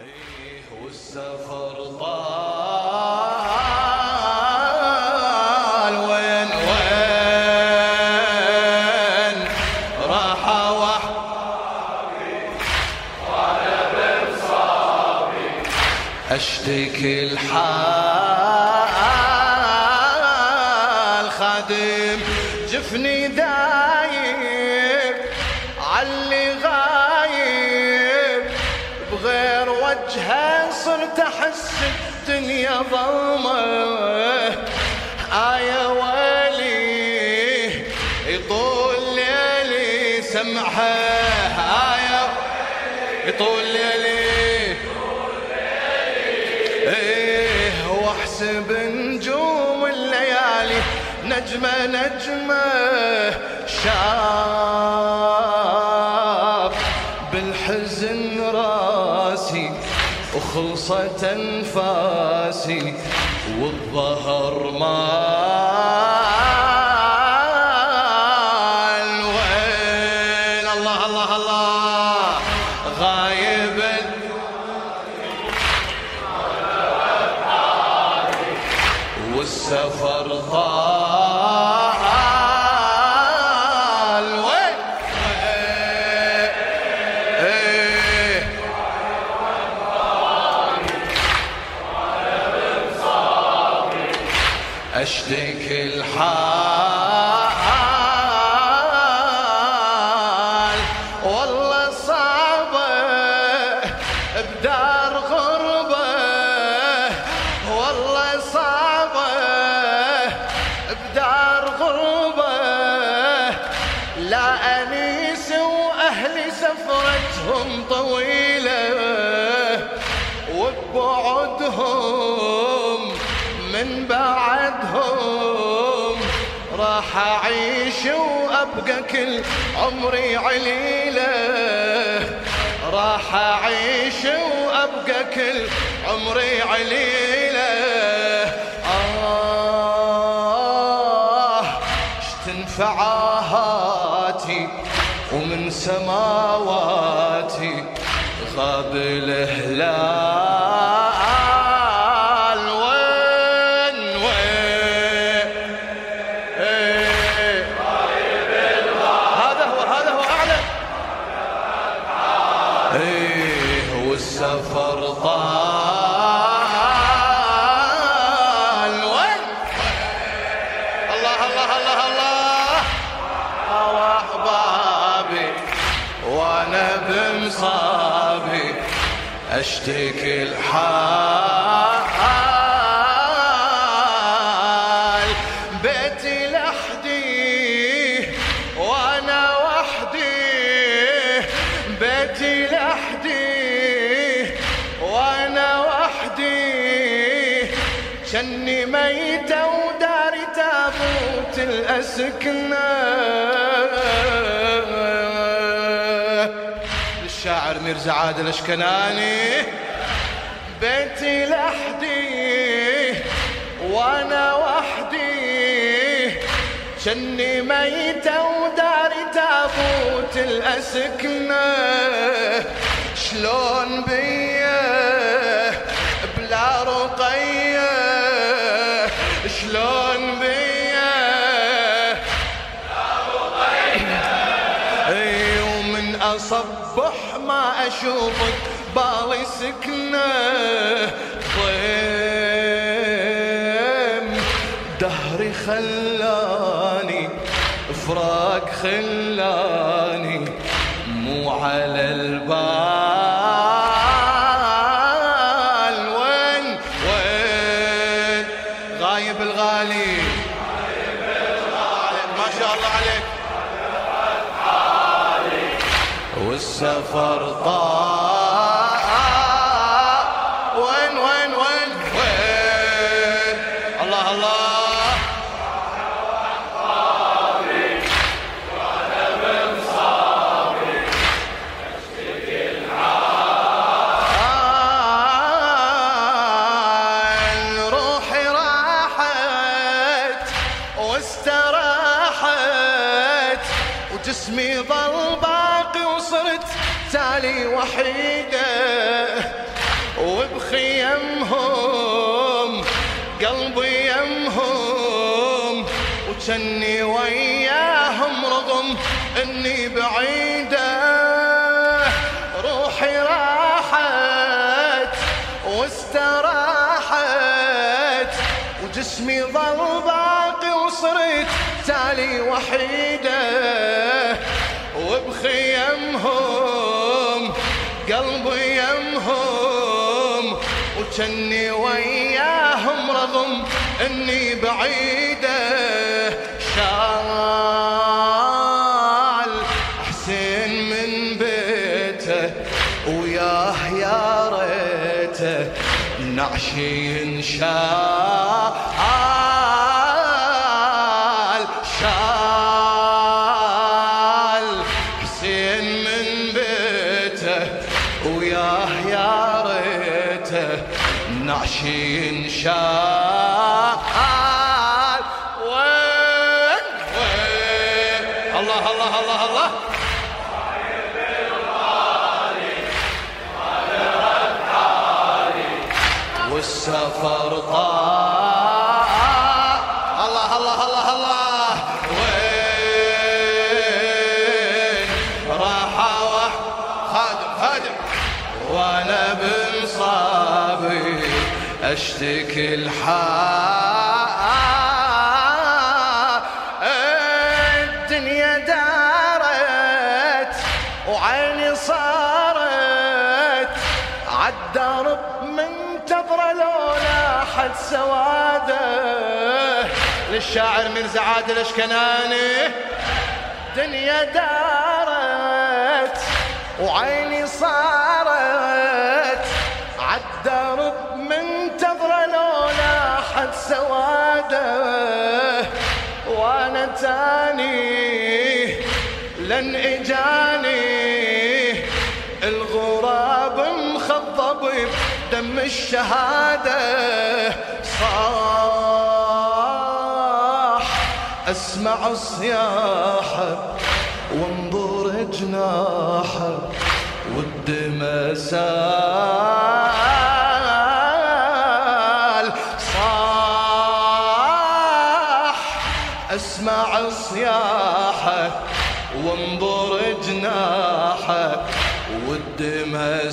إيه طال. وين وين؟ راح اشتكي الحال خادم جفني دايب بغير وجهه صرت احس الدنيا ظلمه آية ويلي يطول ليلي سمعها. آية يطول ليلي. ايه واحسب نجوم الليالي. نجمة نجمة شاف وخلصت انفاسي والظهر مال. وين؟ الله الله الله. غايب. والسفر طال. اشتكي الحال. والله صعبة بدار غربة. والله صعبة من بعدهم. راح اعيش وابقى كل عمري عليله. راح اعيش وابقى كل عمري عليله. آه اشتنفع آهاتي ومن سماواتي؟ غاب الهلال اشتكي الحال، بيتي لحدي وانا وحدي. بيتي لحدي وانا وحدي. شني ميتة وداري تابوت الأسكنة. للشاعر ميرزا عادل الاشكناني بيتي لحدي وانا وحدي شني ميتة وداري تابوت الأسكنة شلون بيا بلا رقية شلون بيا اي ومن اصبح اشوفك بالي سكنه ضيم دهري خلاني فراق خلاني مو على البال. وين؟ وين؟ غايب الغالي. ما شاء الله عليك. والسفر طال وين وين وين وين؟ الله الله. آه، روحي فراقي وصرت تالي وحيدة وبخيمهم قلبي يمهم، وجني وياهم رغم اني بعيدة. روحي راحت واستراحت، وجسمي ظل باقي وصرت تالي وحيده وبخيمهم قلبي يمهم وجني وياهم رغم اني بعيده شال حسين من بيته وياه يا ريته نعشي شال وياه يا ريته نعشي شال وين؟ وين؟ الله الله الله الله. والسفر طال وانا بمصابي اشتكي الحال الدنيا دارت وعيني صارت عالدرب منتظرة لولا حد سواده. للشاعر مرزا عادل اشكناني دنيا دارت وعيني صارت. لن اجاني. الغراب مخضب بدم الشهادة صاح. اسمع صياحه وانظر جناحه والدمى سال والدمى